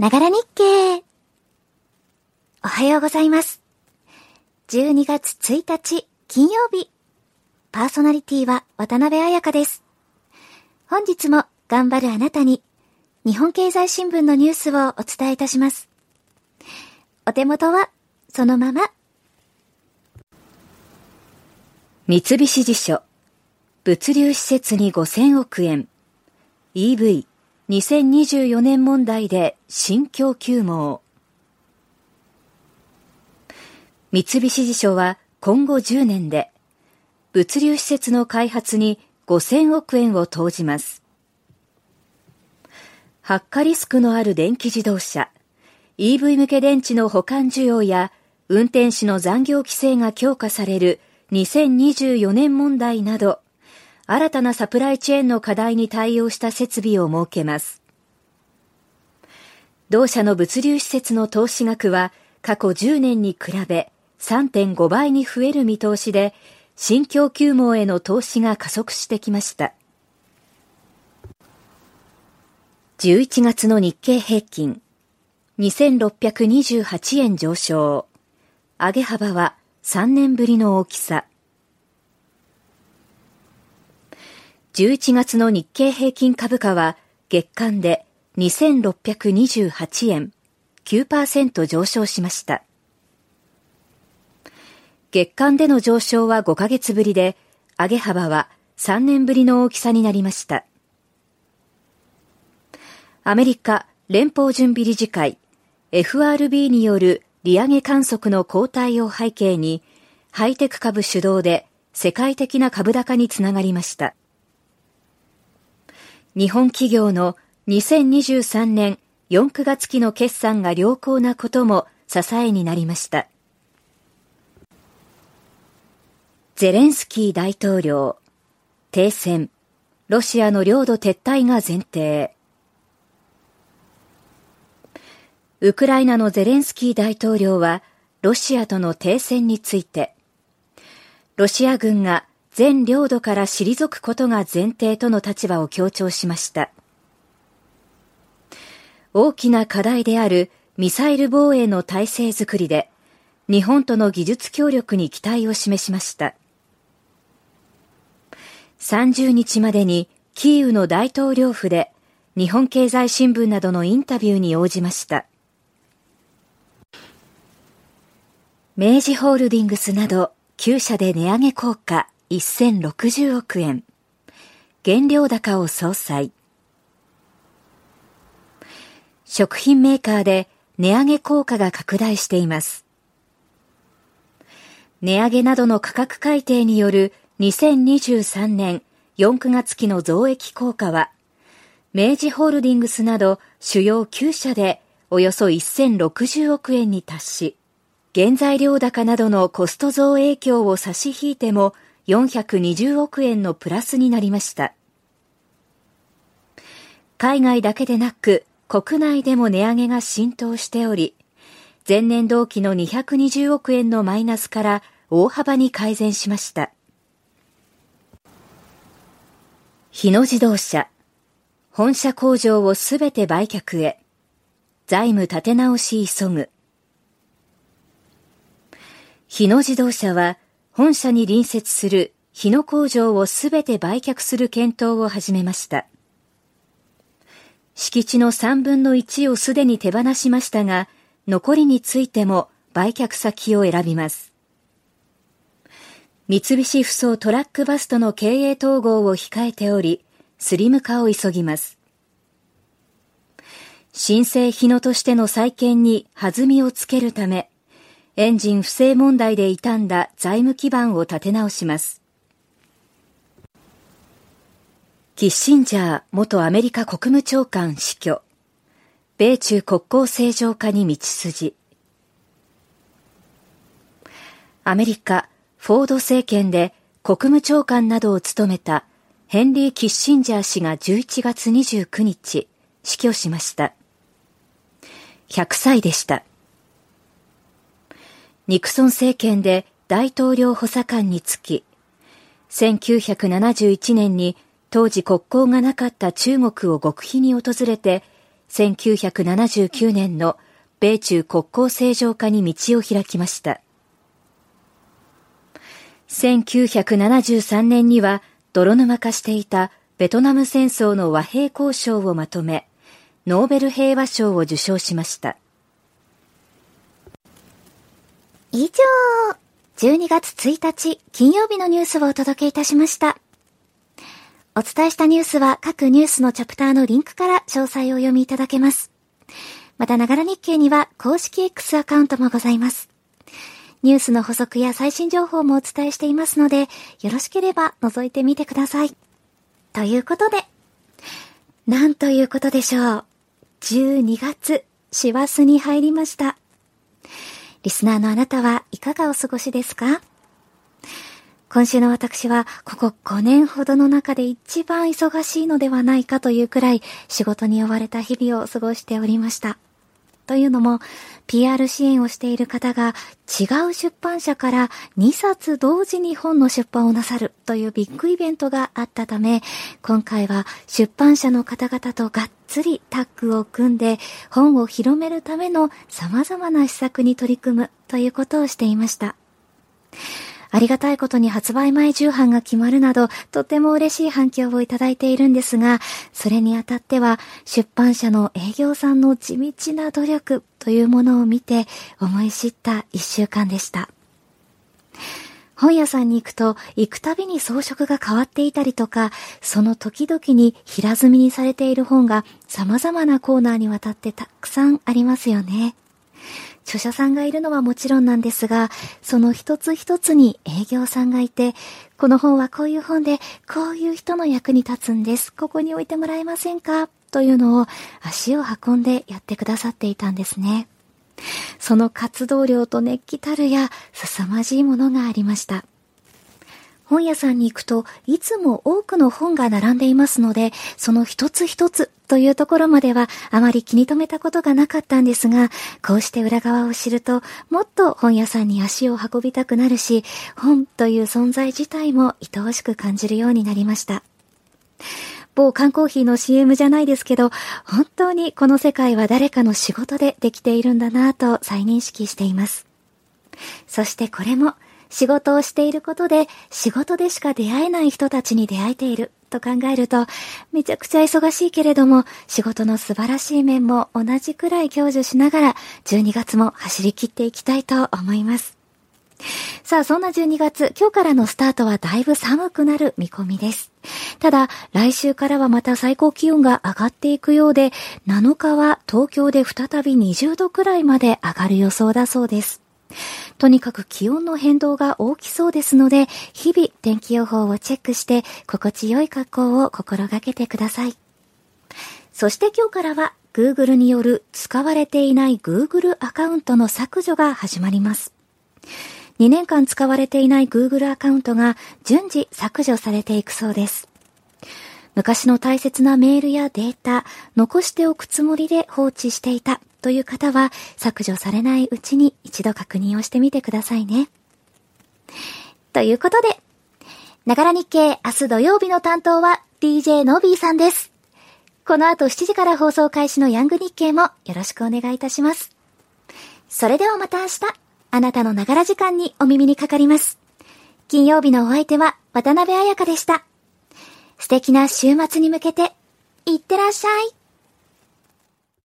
ながら日経。おはようございます。12月1日金曜日。パーソナリティは渡辺彩香です。本日も頑張るあなたに日本経済新聞のニュースをお伝えいたします。お手元はそのまま。三菱地所物流施設に5000億円 EV 2024年問題で新供給網三菱地所は今後10年で物流施設の開発に5000億円を投じます。発火リスクのある電気自動車、EV 向け電池の保管需要や運転手の残業規制が強化される2024年問題など、新たなサプライチェーンの課題に対応した設備を設けます。同社の物流施設の投資額は過去10年に比べ3.5倍に増える見通しで、新供給網への投資が加速してきました。11月の日経平均、2628円上昇。上げ幅は3年ぶりの大きさ。11月の日経平均株価は月間で2628円、9%上昇しました。月間での上昇は5ヶ月ぶりで、上げ幅は3年ぶりの大きさになりました。アメリカ連邦準備理事会 FRB による利上げ観測の後退を背景に、ハイテク株主導で世界的な株高につながりました。日本企業の2023年4、9月期の決算が良好なことも支えになりました。ゼレンスキー大統領、停戦、ロシアの領土撤退が前提。ウクライナのゼレンスキー大統領は、ロシアとの停戦について、ロシア軍が全領土から退くことが前提との立場を強調しました。大きな課題であるミサイル防衛の体制づくりで、日本との技術協力に期待を示しました。30日までにキーウの大統領府で日本経済新聞などのインタビューに応じました。明治ホールディングスなど9社で値上げ効果1060億円。原料高を総裁。食品メーカーで値上げ効果が拡大しています。値上げなどの価格改定による2023年4、9月期の増益効果は、明治ホールディングスなど主要9社でおよそ1060億円に達し、原材料高などのコスト増影響を差し引いても420億円のプラスになりました。海外だけでなく国内でも値上げが浸透しており、前年同期の220億円のマイナスから大幅に改善しました。日野自動車、本社工場をすべて売却へ、財務立て直し急ぐ。日野自動車は本社に隣接する日野工場をすべて売却する検討を始めました。敷地の3分の1をすでに手放しましたが、残りについても売却先を選びます。三菱ふそうトラックバスとの経営統合を控えており、スリム化を急ぎます。新生日野としての再建に弾みをつけるため、エンジン不正問題で傷んだ財務基盤を立て直します。キッシンジャー元アメリカ国務長官死去。米中国交正常化に道筋。アメリカ、フォード政権で国務長官などを務めたヘンリー・キッシンジャー氏が11月29日死去しました。100歳でした。ニクソン政権で大統領補佐官につき、1971年に当時国交がなかった中国を極秘に訪れて、1979年の米中国交正常化に道を開きました。1973年には泥沼化していたベトナム戦争の和平交渉をまとめ、ノーベル平和賞を受賞しました。以上、12月1日金曜日のニュースをお届けいたしました。お伝えしたニュースは各ニュースのチャプターのリンクから詳細を読みいただけます。また、ながら日経には公式 X アカウントもございます。ニュースの補足や最新情報もお伝えしていますので、よろしければ覗いてみてください。ということで、なんということでしょう。12月、師走に入りました。リスナーのあなたはいかがお過ごしですか？今週の私は、ここ5年ほどの中で一番忙しいのではないかというくらい仕事に追われた日々を過ごしておりました。というのも、PR 支援をしている方が違う出版社から2冊同時に本の出版をなさるというビッグイベントがあったため、今回は出版社の方々とがっつりタッグを組んで本を広めるための様々な施策に取り組むということをしていました。ありがたいことに発売前重版が決まるなど、とても嬉しい反響をいただいているんですが、それにあたっては、出版社の営業さんの地道な努力というものを見て、思い知った一週間でした。本屋さんに行くと、行くたびに装飾が変わっていたりとか、その時々に平積みにされている本が様々なコーナーにわたってたくさんありますよね。著者さんがいるのはもちろんなんですが、その一つ一つに営業さんがいて、この本はこういう本で、こういう人の役に立つんです。ここに置いてもらえませんか？というのを足を運んでやってくださっていたんですね。その活動量と熱気たるや凄まじいものがありました。本屋さんに行くといつも多くの本が並んでいますので、その一つ一つというところまではあまり気に留めたことがなかったんですが、こうして裏側を知ると、もっと本屋さんに足を運びたくなるし、本という存在自体も愛おしく感じるようになりました。某缶コーヒーの CM じゃないですけど、本当にこの世界は誰かの仕事でできているんだなぁと再認識しています。そしてこれも、仕事をしていることで仕事でしか出会えない人たちに出会えていると考えると、めちゃくちゃ忙しいけれども、仕事の素晴らしい面も同じくらい享受しながら、12月も走り切っていきたいと思います。さあ、そんな12月、今日からのスタートはだいぶ寒くなる見込みです。ただ、来週からはまた最高気温が上がっていくようで、7日は東京で再び20度くらいまで上がる予想だそうです。とにかく気温の変動が大きそうですので、日々天気予報をチェックして、心地よい格好を心がけてください。そして今日からは、Google による使われていない Google アカウントの削除が始まります。2年間使われていない Google アカウントが順次削除されていくそうです。昔の大切なメールやデータ、残しておくつもりで放置していたという方は削除されないうちに一度確認をしてみてくださいね。ということで、ながら日経明日土曜日の担当は DJ のビーさんです。この後7時から放送開始のヤング日経もよろしくお願いいたします。それではまた明日、あなたのながら時間にお耳にかかります。金曜日のお相手は渡辺彩香でした。素敵な週末に向けて、いってらっしゃい。